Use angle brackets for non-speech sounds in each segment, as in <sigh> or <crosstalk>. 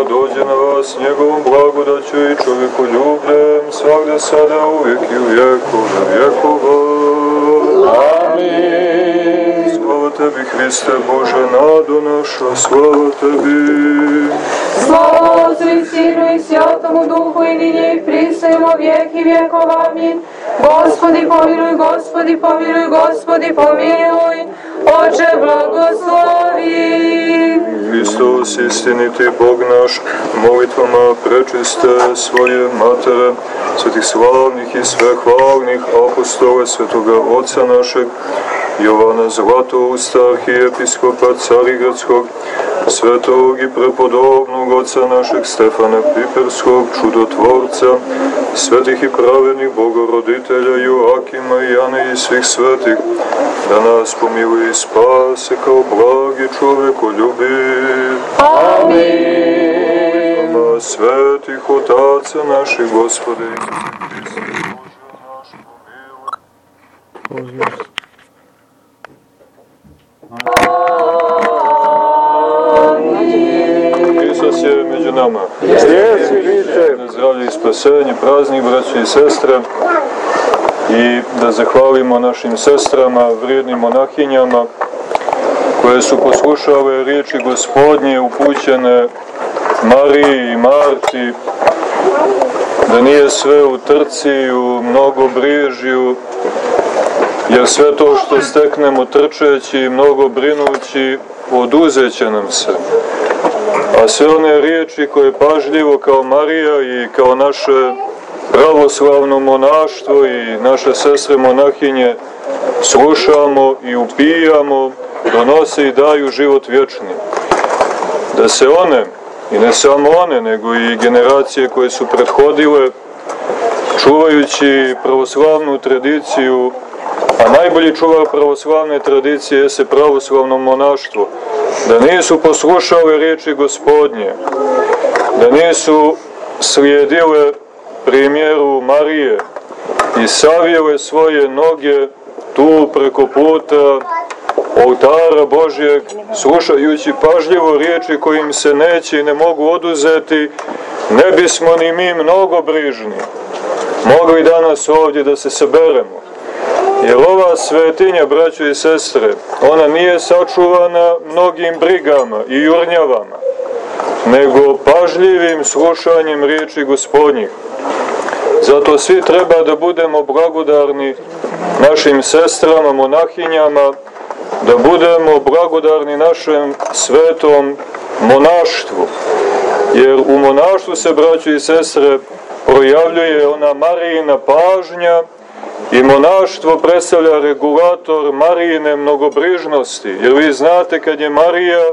Gospoda dođe na vas njegovom blagodaću i čovjeku ljubljem, svakde sada, uvijek i u vjekove vjekova. Amin. Slava tebi, Hriste Bože, nado naša, slava tebi. Slava Otcu i Sinu i Svjatomu Duhu i ninje i pristojimo vijek i vjekov. Amin. Gospodi pomiluj, Gospodi pomiluj, Gospodi pomiluj. Oče blagoslovi. Hristos, istiniti Bog naš, molitvama prečiste svoje matere, svetih slavnih i svehvalnih apostole, svetoga Oca našeg, Jovana Zlatousta, arhijepiskopa Carigradskog, svetog i prepodobnog Oca našeg Stefana Piperskog, čudotvorca, svetih i pravednih bogoroditelja Joakima i Jane i svih svetih, da nas pomiluje i spase kao blagi čoveku ljubi. Amin. Svetih otaca naših gospode. Hristos je među nama. Jesi, vidite. Na zdravlje i spasenje, praznik, braće i sestre. I da zahvalimo našim sestrama, vrijednim monahinjama, koje su poslušale riječi gospodnje upućene Mariji i Marti, da nije sve u trci, u mnogobrižju, jer sve to što steknemo trčeći i mnogo brinući, oduzeće nam se. A sve one riječi koje pažljivo kao Marija i kao naše pravoslavno monaštvo i naše sestre monahinje slušamo i upijamo, donose i daju život vječni. Da se one, i ne samo one, nego i generacije koje su prethodile, čuvajući pravoslavnu tradiciju, a najbolji čuvar pravoslavne tradicije je se pravoslavno monaštvo, da nisu poslušale riječi gospodnje, da nisu slijedile primjeru Marije i savijele svoje noge tu preko puta oltara Božjeg, slušajući pažljivo riječi kojim se neće i ne mogu oduzeti, ne bismo ni mi mnogo brižni mogli danas ovdje da se saberemo. Jer ova svetinja, braćo i sestre, ona nije sačuvana mnogim brigama i jurnjavama, nego pažljivim slušanjem riječi gospodnjih. Zato svi treba da budemo blagodarni našim sestrama, monahinjama, da budemo blagodarni našem svetom monaštvu. Jer u monaštvu se, braćo i sestre, projavljuje ona Marijina pažnja i monaštvo predstavlja regulator Marijine mnogobrižnosti. Jer vi znate kad je Marija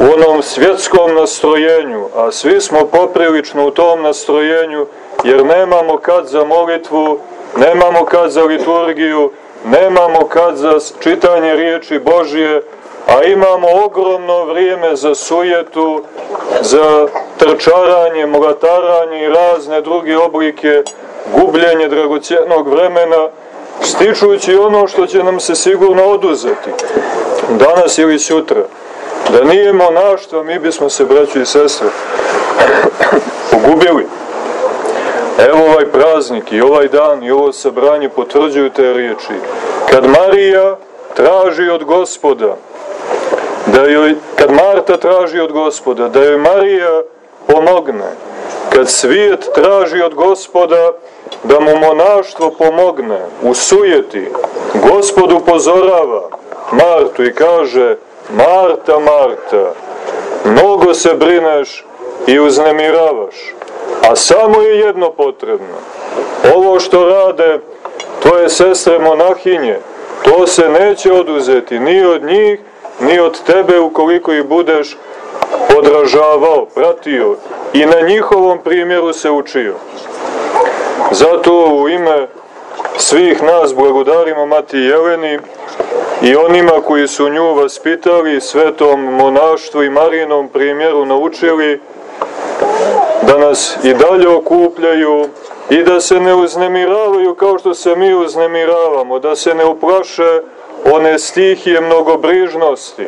u onom svjetskom nastrojenju, a svi smo poprilično u tom nastrojenju, jer nemamo kad za molitvu, nemamo kad za liturgiju, nemamo kad za čitanje riječi Božije, a imamo ogromno vrijeme za sujetu, za trčaranje, mlataranje i razne druge oblike gubljenje dragocjenog vremena, stičujući ono što će nam se sigurno oduzeti, danas ili sutra. Da nije monaštva, mi bismo se, braći i sestre, <clears throat> pogubili. Evo ovaj praznik i ovaj dan i ovo sabranje potvrđuju te riječi. Kad Marija traži od gospoda, da joj, kad Marta traži od gospoda, da joj Marija pomogne, kad svijet traži od gospoda da mu monaštvo pomogne u sujeti, gospod upozorava Martu i kaže Marta, Marta, mnogo se brineš i uznemiravaš, a samo je jedno potrebno. Ovo što rade tvoje sestre monahinje, to se neće oduzeti ni od njih, ni od tebe ukoliko ih budeš podražavao, pratio i na njihovom primjeru se učio. Zato u ime svih nas blagodarimo Mati Jeleni i onima koji su nju vaspitali, svetom monaštvu i Marijinom primjeru naučili da nas i dalje okupljaju i da se ne uznemiravaju kao što se mi uznemiravamo, da se ne uplaše one stihije mnogobrižnosti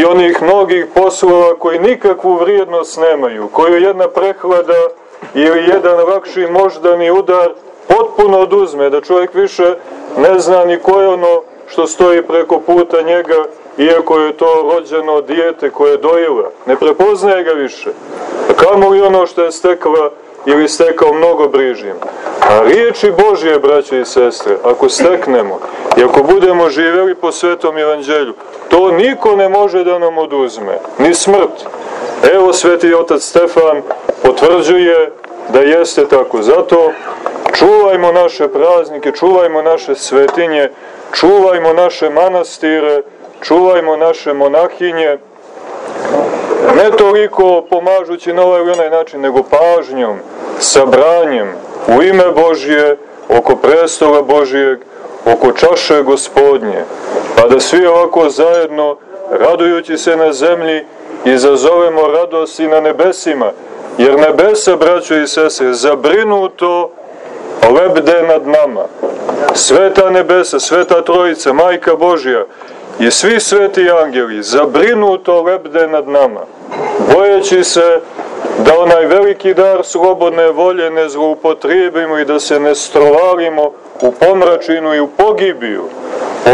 i onih mnogih poslova koji nikakvu vrijednost nemaju, koju jedna prehlada ili jedan lakši moždani udar potpuno oduzme, da čovjek više ne zna ni ko je ono što stoji preko puta njega, iako je to rođeno dijete koje je dojela. Ne prepoznaje ga više. A kamo li ono što je stekla ili stekao mnogo brižim. A riječi Božje, braće i sestre, ako steknemo i ako budemo živjeli po svetom evanđelju, to niko ne može da nam oduzme, ni smrt. Evo sveti otac Stefan potvrđuje da jeste tako. Zato čuvajmo naše praznike, čuvajmo naše svetinje, čuvajmo naše manastire, čuvajmo naše monahinje, ne toliko pomažući na ovaj ili onaj način, nego pažnjom, sabranjem u ime Božje, oko prestola Božijeg, oko čaše gospodnje, pa da svi ovako zajedno, radujući se na zemlji, izazovemo radost i na nebesima, jer nebesa, braćo i sestre, zabrinuto lebde nad nama. Sveta nebesa, sveta trojica, majka Božja i svi sveti angeli zabrinuto lebde nad nama, bojeći se da onaj veliki dar slobodne volje ne zloupotrijebimo i da se ne strovalimo u pomračinu i u pogibiju,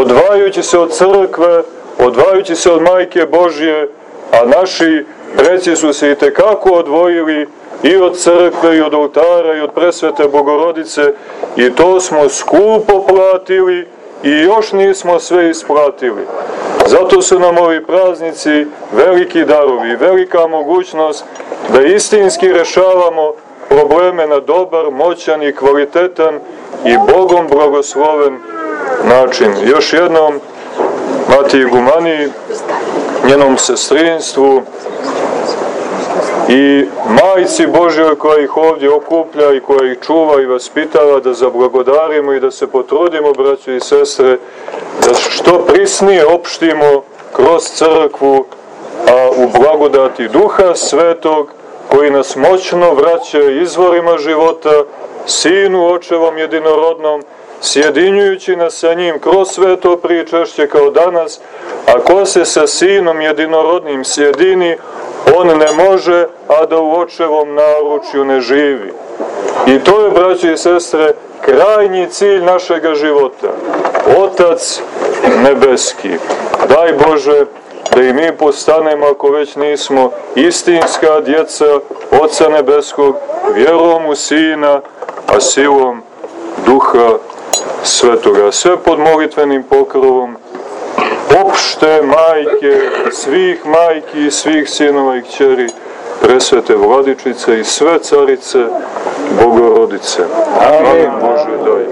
odvajući se od crkve, odvajući se od majke Božje, a naši preci su se i tekako odvojili i od crkve, i od oltara, i od presvete Bogorodice, i to smo skupo platili i još nismo sve isplatili. Zato su nam ovi praznici veliki darovi, velika mogućnost da istinski rešavamo probleme na dobar, moćan i kvalitetan i Bogom blagosloven način. Još jednom, Matiji Gumani, njenom sestrinstvu, i majici Božjoj koja ih ovdje okuplja i koja ih čuva i vaspitava da zablagodarimo i da se potrudimo, braćo i sestre, da što prisnije opštimo kroz crkvu, a u blagodati Duha Svetog, koji nas moćno vraća izvorima života, Sinu Očevom jedinorodnom, sjedinjujući nas sa njim kroz sveto pričašće kao danas, a ko se sa Sinom jedinorodnim sjedini, on ne može, a da u očevom naručju ne živi. I to je, braći i sestre, krajnji cilj našega života. Otac nebeski. Daj Bože da i mi postanemo, ako već nismo, istinska djeca Oca nebeskog, vjerom u Sina, a silom Duha Svetoga. Sve pod molitvenim pokrovom opšte majke, svih majki i svih sinova i kćeri, presvete vladičice i sve carice, bogorodice. Amin Bože daj.